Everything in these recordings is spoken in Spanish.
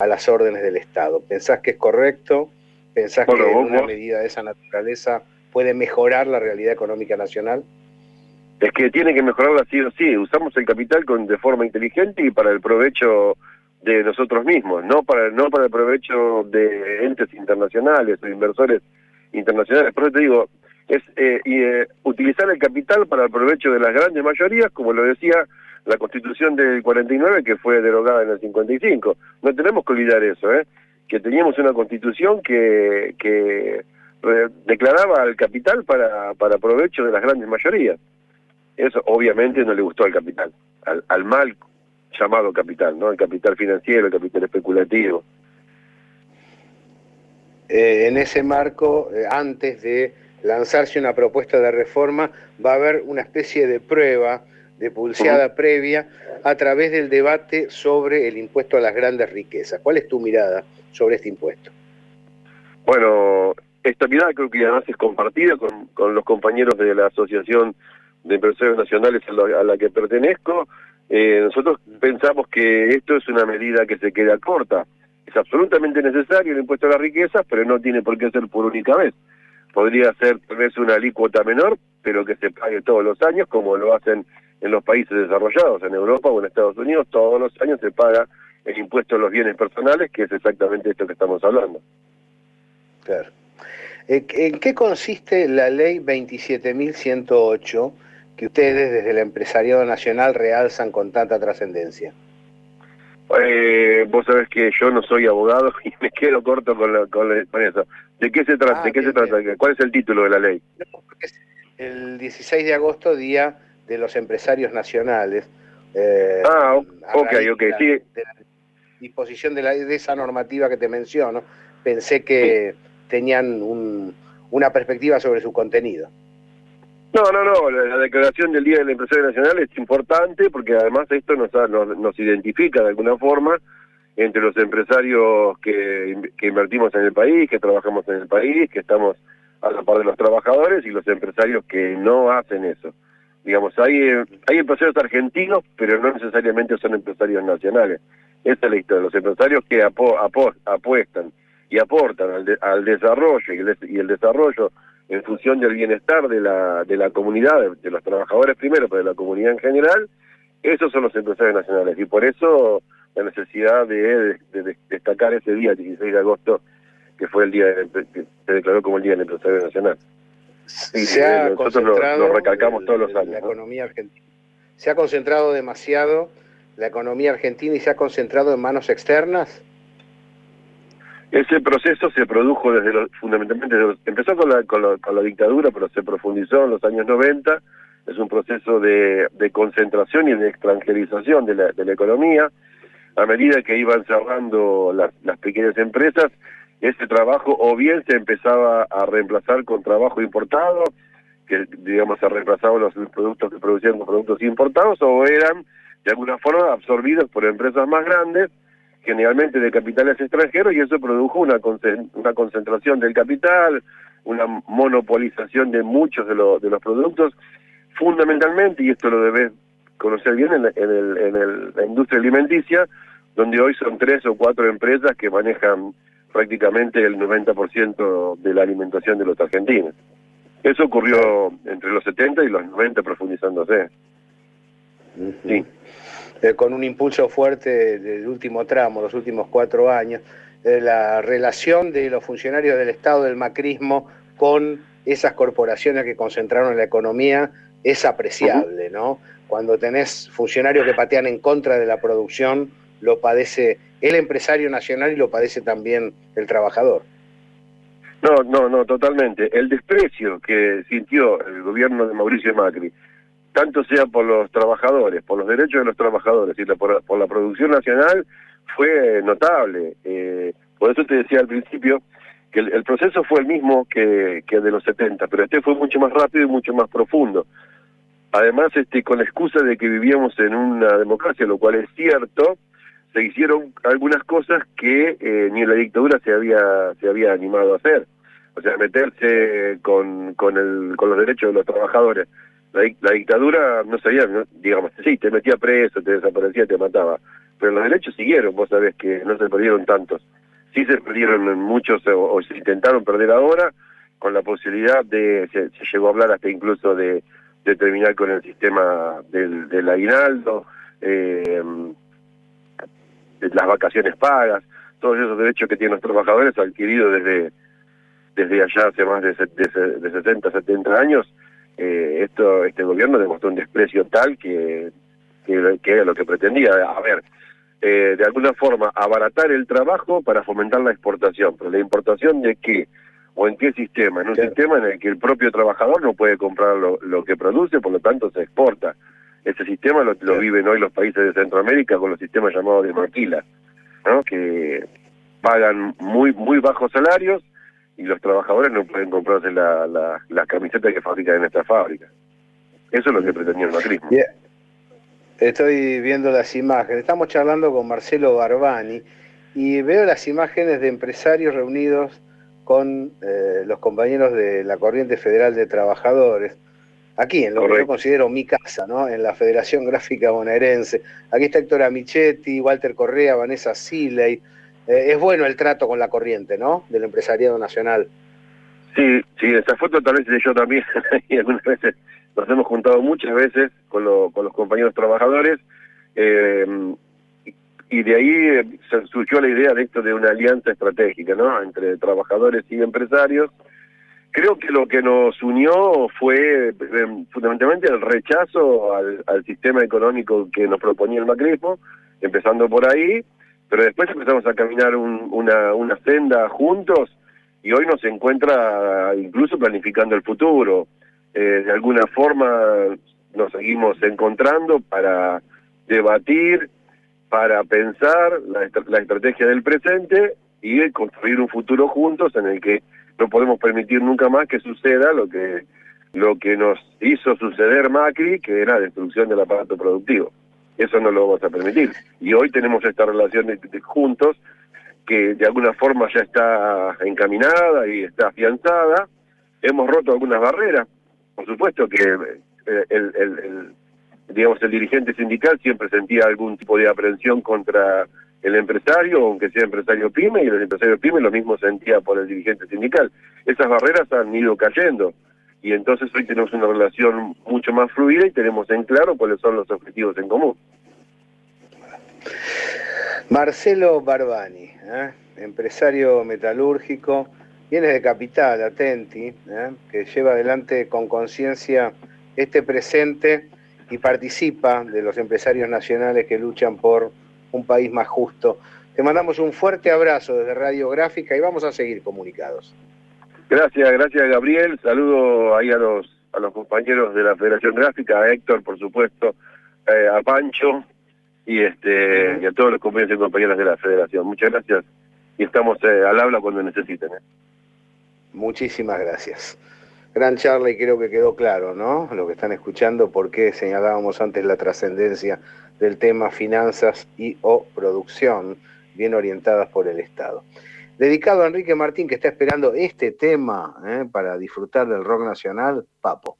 a las órdenes del Estado. ¿Pensás que es correcto? ¿Pensás que una medida de esa naturaleza puede mejorar la realidad económica nacional? Es que tiene que mejorarla sí o sí. Usamos el capital con, de forma inteligente y para el provecho de nosotros mismos, no para no para el provecho de entes internacionales o inversores internacionales. Por eso te digo, es eh, eh, utilizar el capital para el provecho de las grandes mayorías, como lo decía la Constitución del 49, que fue derogada en el 55. No tenemos que olvidar eso, ¿eh? que teníamos una Constitución que, que declaraba al capital para, para provecho de las grandes mayorías. Eso obviamente no le gustó al capital, al, al mal llamado capital, ¿no? El capital financiero, el capital especulativo. Eh, en ese marco, eh, antes de lanzarse una propuesta de reforma, va a haber una especie de prueba, de pulseada previa, a través del debate sobre el impuesto a las grandes riquezas. ¿Cuál es tu mirada sobre este impuesto? Bueno, esta mirada creo que además es compartida con, con los compañeros de la Asociación de Empresarios Nacionales a la que pertenezco, eh, nosotros pensamos que esto es una medida que se queda corta. Es absolutamente necesario el impuesto a las riquezas, pero no tiene por qué ser por única vez. Podría ser tal vez una alícuota menor, pero que se pague todos los años, como lo hacen en los países desarrollados, en Europa o en Estados Unidos, todos los años se paga el impuesto a los bienes personales, que es exactamente esto que estamos hablando. Claro. ¿En qué consiste la ley 27.108? que ustedes desde el empresariado nacional realzan con tanta trascendencia? Eh, vos sabés que yo no soy abogado y me quedo corto con, con, eso. ¿De qué se trata? Ah, qué se trata? ¿Cuál es el título de la ley? el 16 de agosto, Día de los Empresarios Nacionales. Eh, ah, ok, ok, sí. disposición de, la, de esa normativa que te menciono, pensé que tenían un, una perspectiva sobre su contenido. No, no, no, la, declaración del Día del Empresario Nacional es importante porque además esto nos, nos, identifica de alguna forma entre los empresarios que, invertimos en el país, que trabajamos en el país, que estamos a la par de los trabajadores y los empresarios que no hacen eso. Digamos, hay, hay empresarios argentinos, pero no necesariamente son empresarios nacionales. Esta es la historia, los empresarios que apuestan y aportan al, al desarrollo y y el desarrollo en función del bienestar de la, de la comunidad, de, los trabajadores primero, pero de la comunidad en general, esos son los empresarios nacionales. Y por eso la necesidad de, destacar ese día, 16 de agosto, que fue el día que se declaró como el Día del Empresario Nacional. Se ha nosotros lo, recalcamos todos los años. La economía argentina. Se ha concentrado demasiado la economía argentina y se ha concentrado en manos externas. Ese proceso se produjo desde los, fundamentalmente, empezó con la, con, la, dictadura, pero se profundizó en los años 90. Es un proceso de, de concentración y de extranjerización de la, de la economía. A medida que iban cerrando las, las pequeñas empresas, ese trabajo o bien se empezaba a reemplazar con trabajo importado, que digamos se reemplazaban los productos que producían con productos importados, o eran de alguna forma absorbidos por empresas más grandes generalmente de capitales extranjeros y eso produjo una, una concentración del capital, una monopolización de muchos de, de los productos, fundamentalmente, y esto lo debes conocer bien, en, el, en la industria alimenticia, donde hoy son tres o cuatro empresas que manejan prácticamente el 90% de la alimentación de los argentinos. Eso ocurrió entre los 70 y los 90 profundizándose. Sí. Eh, con un impulso fuerte del último tramo, los últimos cuatro años, eh, la relación de los funcionarios del Estado del macrismo con esas corporaciones que concentraron la economía es apreciable, ¿no? Cuando tenés funcionarios que patean en contra de la producción, lo padece el empresario nacional y lo padece también el trabajador. No, no, no, totalmente. El desprecio que sintió el gobierno de Mauricio Macri tanto sea por los trabajadores, por los derechos de los trabajadores y por, la producción nacional, fue notable. Eh, por eso te decía al principio que el, proceso fue el mismo que, que el de los 70, pero este fue mucho más rápido y mucho más profundo. Además, este, con la excusa de que vivíamos en una democracia, lo cual es cierto, se hicieron algunas cosas que eh, ni la dictadura se había se había animado a hacer. O sea, meterse con, con, el, con los derechos de los trabajadores la, dictadura no sabía, digamos, sí, te metía preso, te desaparecía, te mataba. pero los derechos siguieron, vos sabés que no se perdieron tantos. Sí se perdieron muchos o, se intentaron perder ahora, con la posibilidad de, se, llegó a hablar hasta incluso de, de terminar con el sistema del, del aguinaldo, eh, las vacaciones pagas, todos esos derechos que tienen los trabajadores adquiridos desde desde allá hace más de, de, de 60, 70 años, eh, esto este gobierno demostró un desprecio tal que, que, era lo que pretendía. A ver, eh, de alguna forma abaratar el trabajo para fomentar la exportación, pero la importación de qué o en qué sistema, en un sistema en el que el propio trabajador no puede comprar lo, lo que produce, por lo tanto se exporta. Ese sistema lo, lo viven hoy los países de Centroamérica con los sistemas llamados de maquila, ¿no? que pagan muy muy bajos salarios y los trabajadores no pueden comprarse la, la, las camisetas que fabrican en esta fábrica. Eso es lo que pretendía el macrismo. Estoy viendo las imágenes. Estamos charlando con Marcelo Barbani y veo las imágenes de empresarios reunidos con eh, los compañeros de la Corriente Federal de Trabajadores, aquí en lo que yo considero mi casa, ¿no? en la Federación Gráfica Bonaerense. Aquí está Héctor Amichetti, Walter Correa, Vanessa Siley, eh, es bueno el trato con la corriente, ¿no? Del empresariado nacional. Sí, sí, esa foto tal vez yo también, y algunas veces nos hemos juntado muchas veces con, con los compañeros trabajadores, eh, y de ahí eh, surgió la idea de esto de una alianza estratégica, ¿no? Entre trabajadores y empresarios. Creo que lo que nos unió fue fundamentalmente el rechazo al, sistema económico que nos proponía el macrismo, empezando por ahí, pero después empezamos a caminar una, una senda juntos y hoy nos encuentra incluso planificando el futuro. Eh, de alguna forma nos seguimos encontrando para debatir, para pensar la, la estrategia del presente y construir un futuro juntos en el que no podemos permitir nunca más que suceda lo que lo que nos hizo suceder Macri, que era la destrucción del aparato productivo. Eso no lo vamos a permitir. Y hoy tenemos esta relación de, juntos que de alguna forma ya está encaminada y está afianzada. Hemos roto algunas barreras. Por supuesto que eh, el, el, digamos el dirigente sindical siempre sentía algún tipo de aprensión contra el empresario, aunque sea empresario pyme, y el empresario pyme lo mismo sentía por el dirigente sindical. Esas barreras han ido cayendo y entonces hoy tenemos una relación mucho más fluida y tenemos en claro cuáles son los objetivos en común. Marcelo Barbani, ¿eh? empresario metalúrgico, viene de Capital, Atenti, ¿eh? que lleva adelante con conciencia este presente y participa de los empresarios nacionales que luchan por un país más justo. Te mandamos un fuerte abrazo desde Radiográfica y vamos a seguir comunicados. Gracias, gracias Gabriel. Saludo ahí a los a los compañeros de la Federación Gráfica, a Héctor, por supuesto, eh, a Pancho y este y a todos los compañeros y compañeras de la Federación. Muchas gracias y estamos eh, al habla cuando necesiten. Eh. Muchísimas gracias. Gran charla y creo que quedó claro, ¿no? Lo que están escuchando, porque señalábamos antes la trascendencia del tema finanzas y o producción, bien orientadas por el Estado dedicado a Enrique Martín, que está esperando este tema ¿eh? para disfrutar del rock nacional, Papo.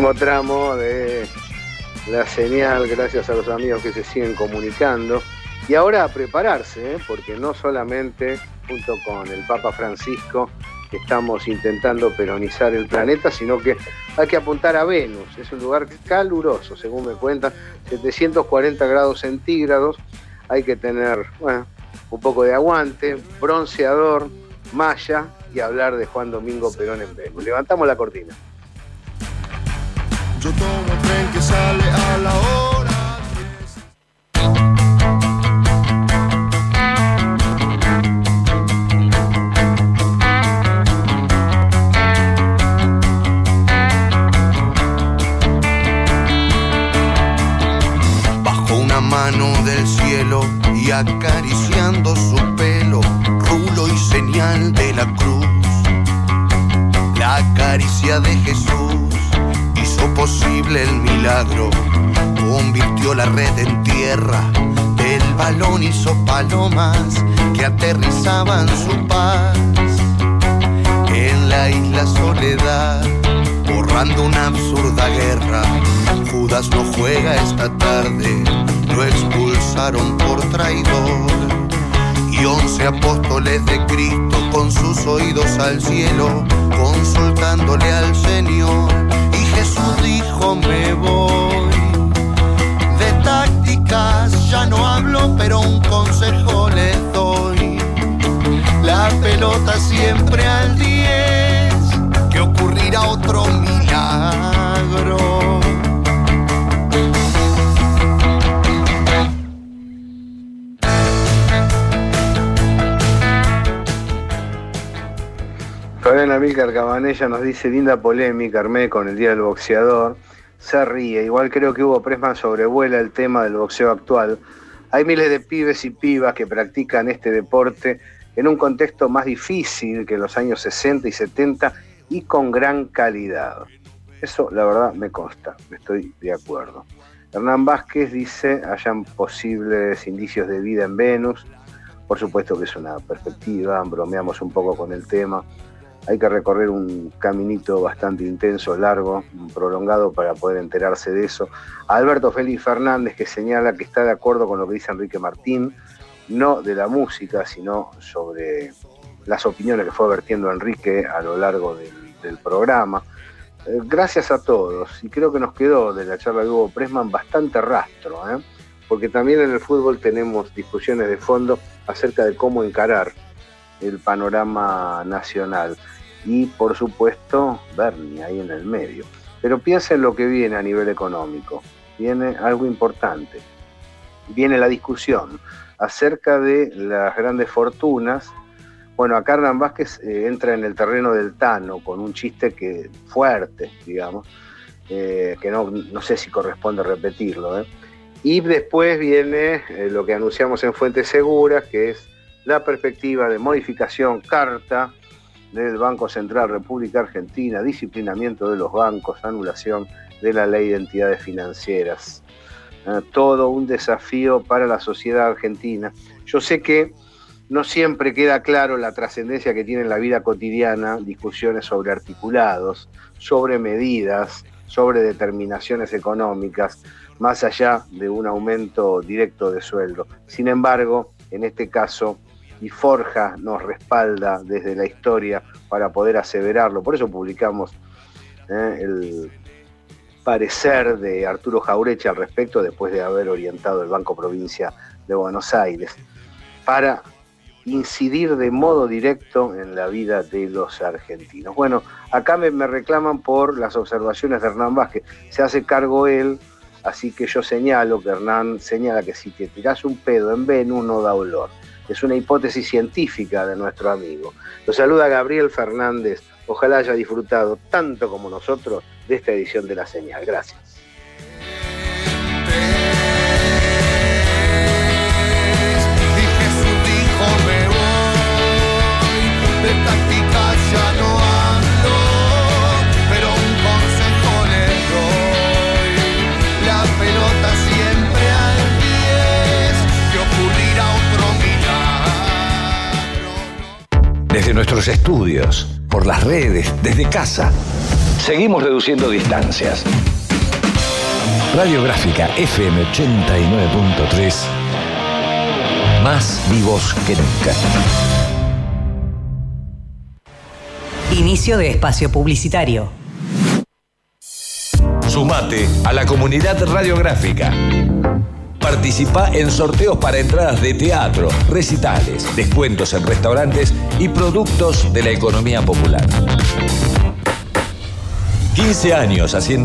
Último tramo de la señal, gracias a los amigos que se siguen comunicando. Y ahora a prepararse, ¿eh? porque no solamente junto con el Papa Francisco estamos intentando peronizar el planeta, sino que hay que apuntar a Venus. Es un lugar caluroso, según me cuentan, 740 grados centígrados. Hay que tener un poco de aguante, bronceador, malla y hablar de Juan Domingo Perón en Venus. Levantamos la cortina. Yo tomo tren que sale a la hora Bajo una mano del cielo y acariciando su pelo, rulo y señal de la cruz. La caricia de Jesús posible el milagro. Convirtió la red en tierra, el balón hizo palomas que aterrizaban su paz. En la isla Soledad, borrando una absurda guerra, Judas no juega esta tarde, lo expulsaron por traidor. Y once apóstoles de Cristo con sus oídos al cielo, consultándole al Señor siempre al 10, que ocurrirá otro milagro. Fabián Amílcar Cabanella nos dice linda polémica, Armé, con el Día del Boxeador. Se ríe. Igual creo que Hugo Presman sobrevuela el tema del boxeo actual. Hay miles de pibes y pibas que practican este deporte en un contexto más difícil que los años 60 y 70 y con gran calidad. Eso la verdad me consta, estoy de acuerdo. Hernán Vázquez dice, hayan posibles indicios de vida en Venus. Por supuesto que es una perspectiva, bromeamos un poco con el tema hay que recorrer un caminito bastante intenso, largo, prolongado para poder enterarse de eso. Alberto Félix Fernández que señala que está de acuerdo con lo que dice Enrique Martín, no de la música, sino sobre las opiniones que fue vertiendo Enrique a lo largo del, programa. Eh, gracias a todos, y creo que nos quedó de la charla de Hugo Presman bastante rastro, ¿eh? porque también en el fútbol tenemos discusiones de fondo acerca de cómo encarar el panorama nacional. Y por supuesto, Bernie ahí en el medio. Pero piensa en lo que viene a nivel económico. Viene algo importante. Viene la discusión acerca de las grandes fortunas. Bueno, acá Hernán Vázquez eh, entra en el terreno del Tano con un chiste que fuerte, digamos, eh, que no, no, sé si corresponde repetirlo. ¿eh? Y después viene lo que anunciamos en Fuentes Seguras, que es la perspectiva de modificación carta del Banco Central República Argentina, disciplinamiento de los bancos, anulación de la ley de entidades financieras. Ah, todo un desafío para la sociedad argentina. Yo sé que no siempre queda claro la trascendencia que tiene en la vida cotidiana, discusiones sobre articulados, sobre medidas, sobre determinaciones económicas, más allá de un aumento directo de sueldo. Sin embargo, en este caso, y Forja nos respalda desde la historia para poder aseverarlo. Por eso publicamos eh, el parecer de Arturo Jaureche al respecto después de haber orientado el Banco Provincia de Buenos Aires, para incidir de modo directo en la vida de los argentinos. Bueno, acá me, reclaman por las observaciones de Hernán Vázquez. Se hace cargo él, así que yo señalo que Hernán señala que si te tirás un pedo en Venus no da olor. es una hipótesis científica de nuestro amigo. Lo saluda Gabriel Fernández. Ojalá haya disfrutado tanto como nosotros de esta edición de La Señal. Gracias. desde nuestros estudios, por las redes, desde casa. Seguimos reduciendo distancias. Radiográfica FM 89.3. Más vivos que nunca. Inicio de espacio publicitario. Sumate a la comunidad radiográfica. Participa en sorteos para entradas de teatro, recitales, descuentos en restaurantes y productos de la economía popular. 15 años haciendo